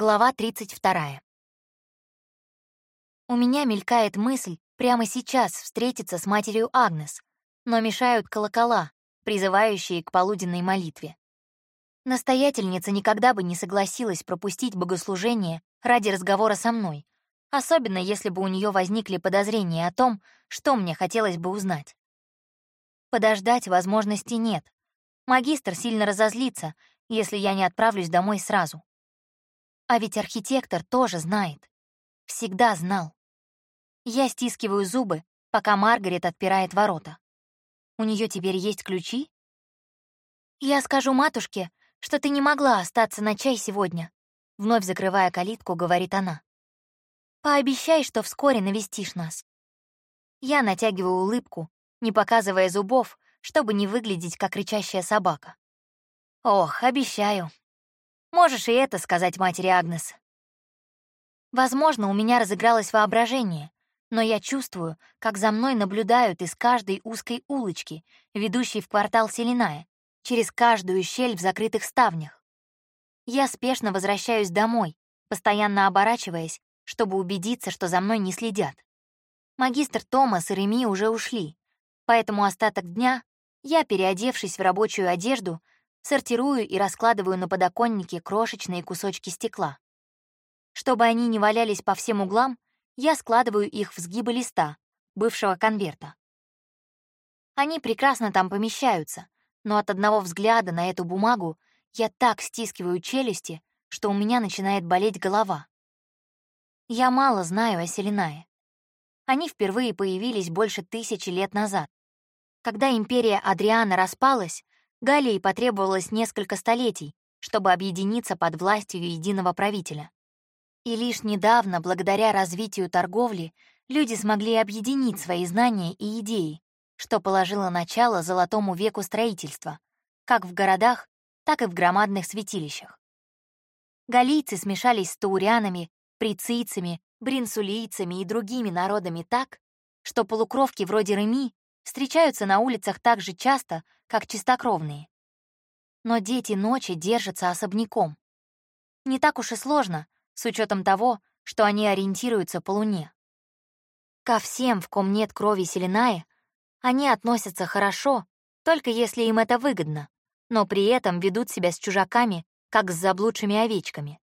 Глава 32. У меня мелькает мысль прямо сейчас встретиться с матерью Агнес, но мешают колокола, призывающие к полуденной молитве. Настоятельница никогда бы не согласилась пропустить богослужение ради разговора со мной, особенно если бы у нее возникли подозрения о том, что мне хотелось бы узнать. Подождать возможности нет. Магистр сильно разозлится, если я не отправлюсь домой сразу. А ведь архитектор тоже знает. Всегда знал. Я стискиваю зубы, пока Маргарет отпирает ворота. У нее теперь есть ключи? Я скажу матушке, что ты не могла остаться на чай сегодня, вновь закрывая калитку, говорит она. Пообещай, что вскоре навестишь нас. Я натягиваю улыбку, не показывая зубов, чтобы не выглядеть как рычащая собака. Ох, обещаю. Можешь и это сказать матери Агнес. Возможно, у меня разыгралось воображение, но я чувствую, как за мной наблюдают из каждой узкой улочки, ведущей в квартал Селиная, через каждую щель в закрытых ставнях. Я спешно возвращаюсь домой, постоянно оборачиваясь, чтобы убедиться, что за мной не следят. Магистр Томас и Реми уже ушли, поэтому остаток дня я, переодевшись в рабочую одежду, сортирую и раскладываю на подоконнике крошечные кусочки стекла. Чтобы они не валялись по всем углам, я складываю их в сгибы листа, бывшего конверта. Они прекрасно там помещаются, но от одного взгляда на эту бумагу я так стискиваю челюсти, что у меня начинает болеть голова. Я мало знаю о Селинае. Они впервые появились больше тысячи лет назад. Когда империя Адриана распалась, Галлии потребовалось несколько столетий, чтобы объединиться под властью единого правителя. И лишь недавно, благодаря развитию торговли, люди смогли объединить свои знания и идеи, что положило начало золотому веку строительства, как в городах, так и в громадных святилищах. Галийцы смешались с таурянами, прицийцами, бринсулийцами и другими народами так, что полукровки вроде Реми встречаются на улицах так же часто, как чистокровные. Но дети ночи держатся особняком. Не так уж и сложно, с учетом того, что они ориентируются по луне. Ко всем, в ком нет крови Селеная, они относятся хорошо, только если им это выгодно, но при этом ведут себя с чужаками, как с заблудшими овечками.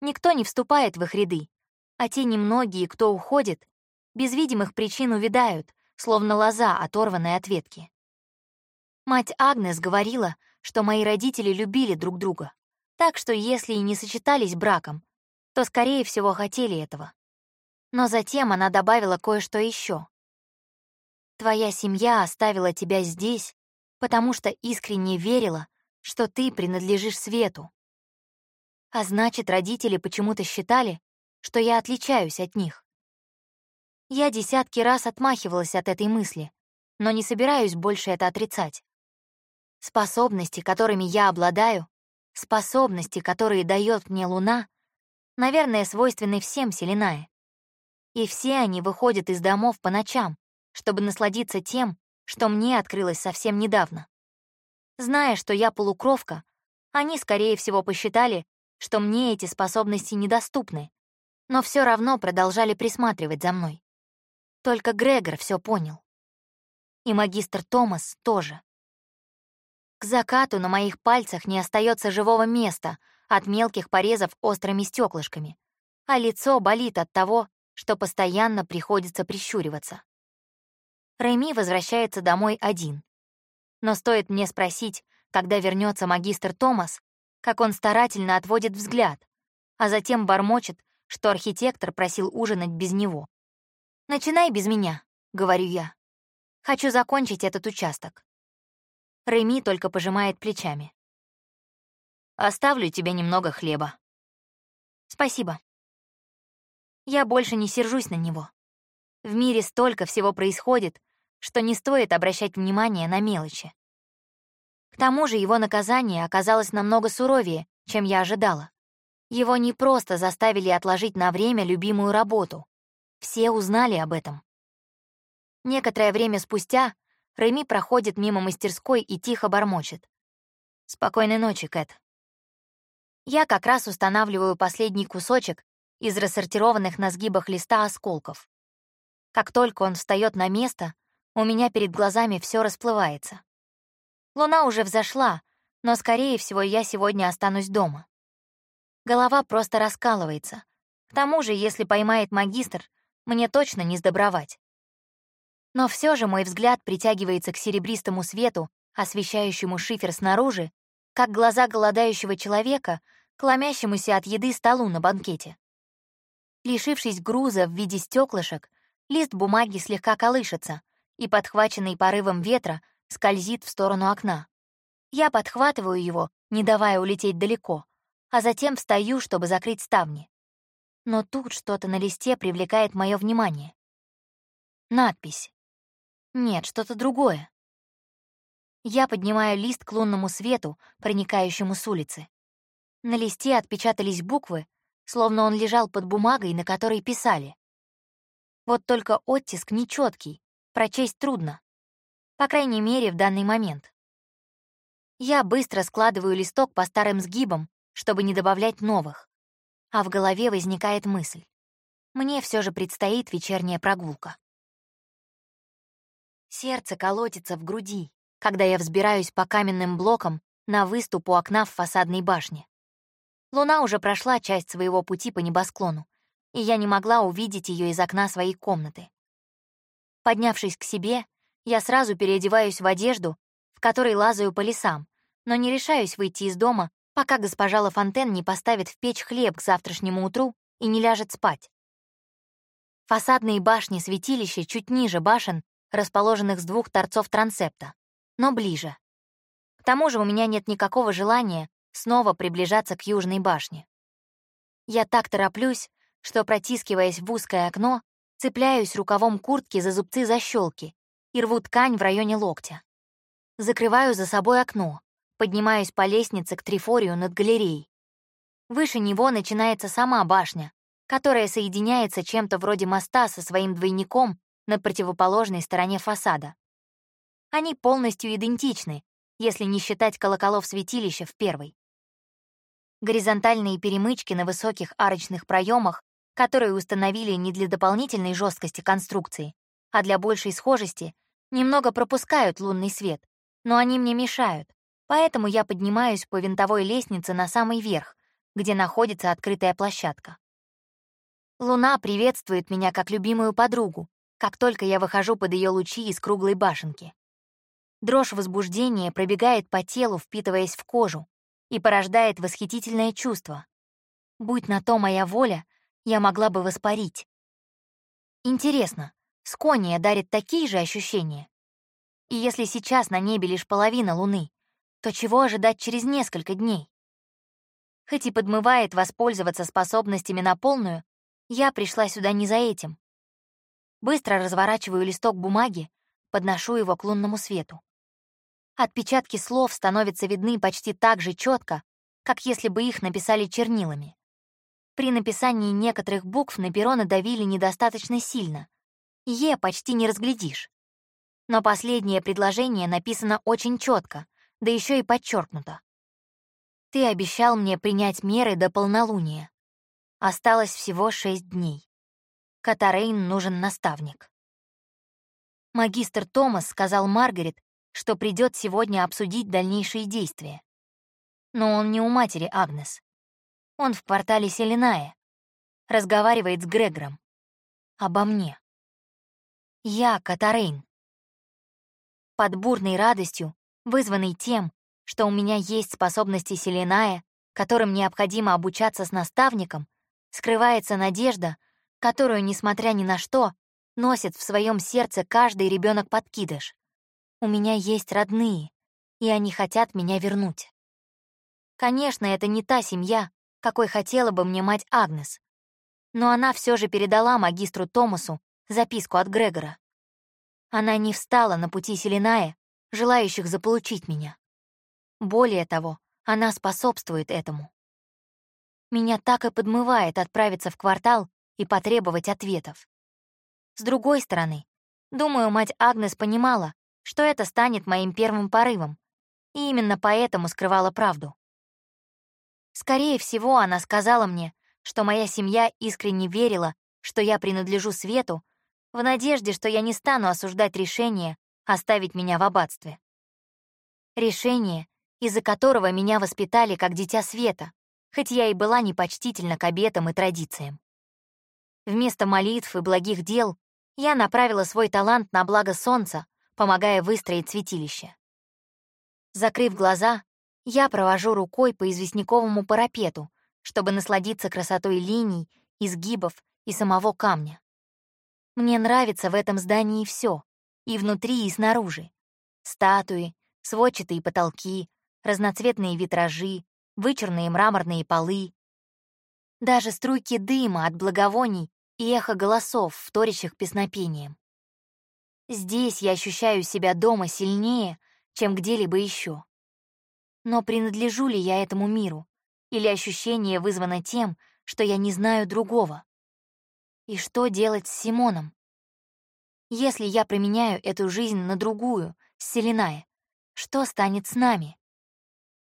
Никто не вступает в их ряды, а те немногие, кто уходит, без видимых причин увядают, словно лоза, оторванная от ветки. Мать Агнес говорила, что мои родители любили друг друга, так что если и не сочетались браком, то, скорее всего, хотели этого. Но затем она добавила кое-что еще. «Твоя семья оставила тебя здесь, потому что искренне верила, что ты принадлежишь свету. А значит, родители почему-то считали, что я отличаюсь от них. Я десятки раз отмахивалась от этой мысли, но не собираюсь больше это отрицать. Способности, которыми я обладаю, способности, которые дает мне Луна, наверное, свойственны всем Селенае. И все они выходят из домов по ночам, чтобы насладиться тем, что мне открылось совсем недавно. Зная, что я полукровка, они, скорее всего, посчитали, что мне эти способности недоступны, но все равно продолжали присматривать за мной. Только Грегор все понял. И магистр Томас тоже. К закату на моих пальцах не остается живого места от мелких порезов острыми стеклышками, а лицо болит от того, что постоянно приходится прищуриваться. Рэми возвращается домой один. Но стоит мне спросить, когда вернется магистр Томас, как он старательно отводит взгляд, а затем бормочет, что архитектор просил ужинать без него. «Начинай без меня», — говорю я. «Хочу закончить этот участок». Реми только пожимает плечами. «Оставлю тебе немного хлеба». «Спасибо». Я больше не сержусь на него. В мире столько всего происходит, что не стоит обращать внимание на мелочи. К тому же его наказание оказалось намного суровее, чем я ожидала. Его не просто заставили отложить на время любимую работу, все узнали об этом. Некоторое время спустя Рэми проходит мимо мастерской и тихо бормочет. «Спокойной ночи, Кэт». Я как раз устанавливаю последний кусочек из рассортированных на сгибах листа осколков. Как только он встает на место, у меня перед глазами все расплывается. Луна уже взошла, но, скорее всего, я сегодня останусь дома. Голова просто раскалывается. К тому же, если поймает магистр, мне точно не сдобровать. Но все же мой взгляд притягивается к серебристому свету, освещающему шифер снаружи, как глаза голодающего человека, кломящемуся от еды столу на банкете. Лишившись груза в виде стеклышек, лист бумаги слегка колышется и, подхваченный порывом ветра, скользит в сторону окна. Я подхватываю его, не давая улететь далеко, а затем встаю, чтобы закрыть ставни. Но тут что-то на листе привлекает мое внимание. Надпись. Нет, что-то другое. Я поднимаю лист к лунному свету, проникающему с улицы. На листе отпечатались буквы, словно он лежал под бумагой, на которой писали. Вот только оттиск нечеткий, прочесть трудно. По крайней мере, в данный момент. Я быстро складываю листок по старым сгибам, чтобы не добавлять новых. А в голове возникает мысль. Мне все же предстоит вечерняя прогулка. Сердце колотится в груди, когда я взбираюсь по каменным блокам на выступ у окна в фасадной башне. Луна уже прошла часть своего пути по небосклону, и я не могла увидеть ее из окна своей комнаты. Поднявшись к себе, я сразу переодеваюсь в одежду, в которой лазаю по лесам, но не решаюсь выйти из дома, пока госпожа Лафонтен не поставит в печь хлеб к завтрашнему утру и не ляжет спать. Фасадные башни святилища чуть ниже башен, расположенных с двух торцов трансепта, но ближе. К тому же у меня нет никакого желания снова приближаться к южной башне. Я так тороплюсь, что, протискиваясь в узкое окно, цепляюсь рукавом куртки за зубцы защелки и рву ткань в районе локтя. Закрываю за собой окно, поднимаюсь по лестнице к трифорию над галереей. Выше него начинается сама башня, которая соединяется чем-то вроде моста со своим двойником на противоположной стороне фасада. Они полностью идентичны, если не считать колоколов святилища в первой. Горизонтальные перемычки на высоких арочных проемах, которые установили не для дополнительной жесткости конструкции, а для большей схожести, немного пропускают лунный свет, но они мне мешают, поэтому я поднимаюсь по винтовой лестнице на самый верх, где находится открытая площадка. Луна приветствует меня как любимую подругу, как только я выхожу под ее лучи из круглой башенки. Дрожь возбуждения пробегает по телу, впитываясь в кожу, и порождает восхитительное чувство. Будь на то моя воля, я могла бы воспарить. Интересно, Скония дарит такие же ощущения? И если сейчас на небе лишь половина луны, то чего ожидать через несколько дней? Хоть и подмывает воспользоваться способностями на полную, я пришла сюда не за этим. Быстро разворачиваю листок бумаги, подношу его к лунному свету. Отпечатки слов становятся видны почти так же четко, как если бы их написали чернилами. При написании некоторых букв на перо надавили недостаточно сильно. «Е» почти не разглядишь. Но последнее предложение написано очень четко, да еще и подчеркнуто. Ты обещал мне принять меры до полнолуния. Осталось всего шесть дней. Катарейн нужен наставник. Магистр Томас сказал Маргарет, что придет сегодня обсудить дальнейшие действия. Но он не у матери Агнес. Он в квартале Селиная. Разговаривает с Грегором. Обо мне. Я Катарейн. Под бурной радостью вызванный тем, что у меня есть способности Селеная, которым необходимо обучаться с наставником, скрывается надежда, которую, несмотря ни на что, носит в своем сердце каждый ребенок подкидыш. У меня есть родные, и они хотят меня вернуть. Конечно, это не та семья, какой хотела бы мне мать Агнес. Но она все же передала магистру Томасу записку от Грегора. Она не встала на пути Селеная желающих заполучить меня. Более того, она способствует этому. Меня так и подмывает отправиться в квартал и потребовать ответов. С другой стороны, думаю, мать Агнес понимала, что это станет моим первым порывом, и именно поэтому скрывала правду. Скорее всего, она сказала мне, что моя семья искренне верила, что я принадлежу свету, в надежде, что я не стану осуждать решение оставить меня в аббатстве. Решение, из-за которого меня воспитали как дитя света, хоть я и была непочтительна к обетам и традициям. Вместо молитв и благих дел я направила свой талант на благо солнца, помогая выстроить святилище. Закрыв глаза, я провожу рукой по известняковому парапету, чтобы насладиться красотой линий, изгибов и самого камня. Мне нравится в этом здании все, и внутри, и снаружи. Статуи, сводчатые потолки, разноцветные витражи, вычурные мраморные полы. Даже струйки дыма от благовоний и эхо голосов, вторящих песнопением. Здесь я ощущаю себя дома сильнее, чем где-либо еще. Но принадлежу ли я этому миру? Или ощущение вызвано тем, что я не знаю другого? И что делать с Симоном? Если я променяю эту жизнь на другую, с что станет с нами?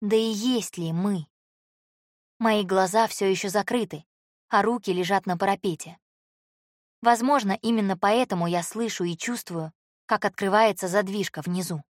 Да и есть ли мы? Мои глаза все еще закрыты, а руки лежат на парапете. Возможно, именно поэтому я слышу и чувствую, как открывается задвижка внизу.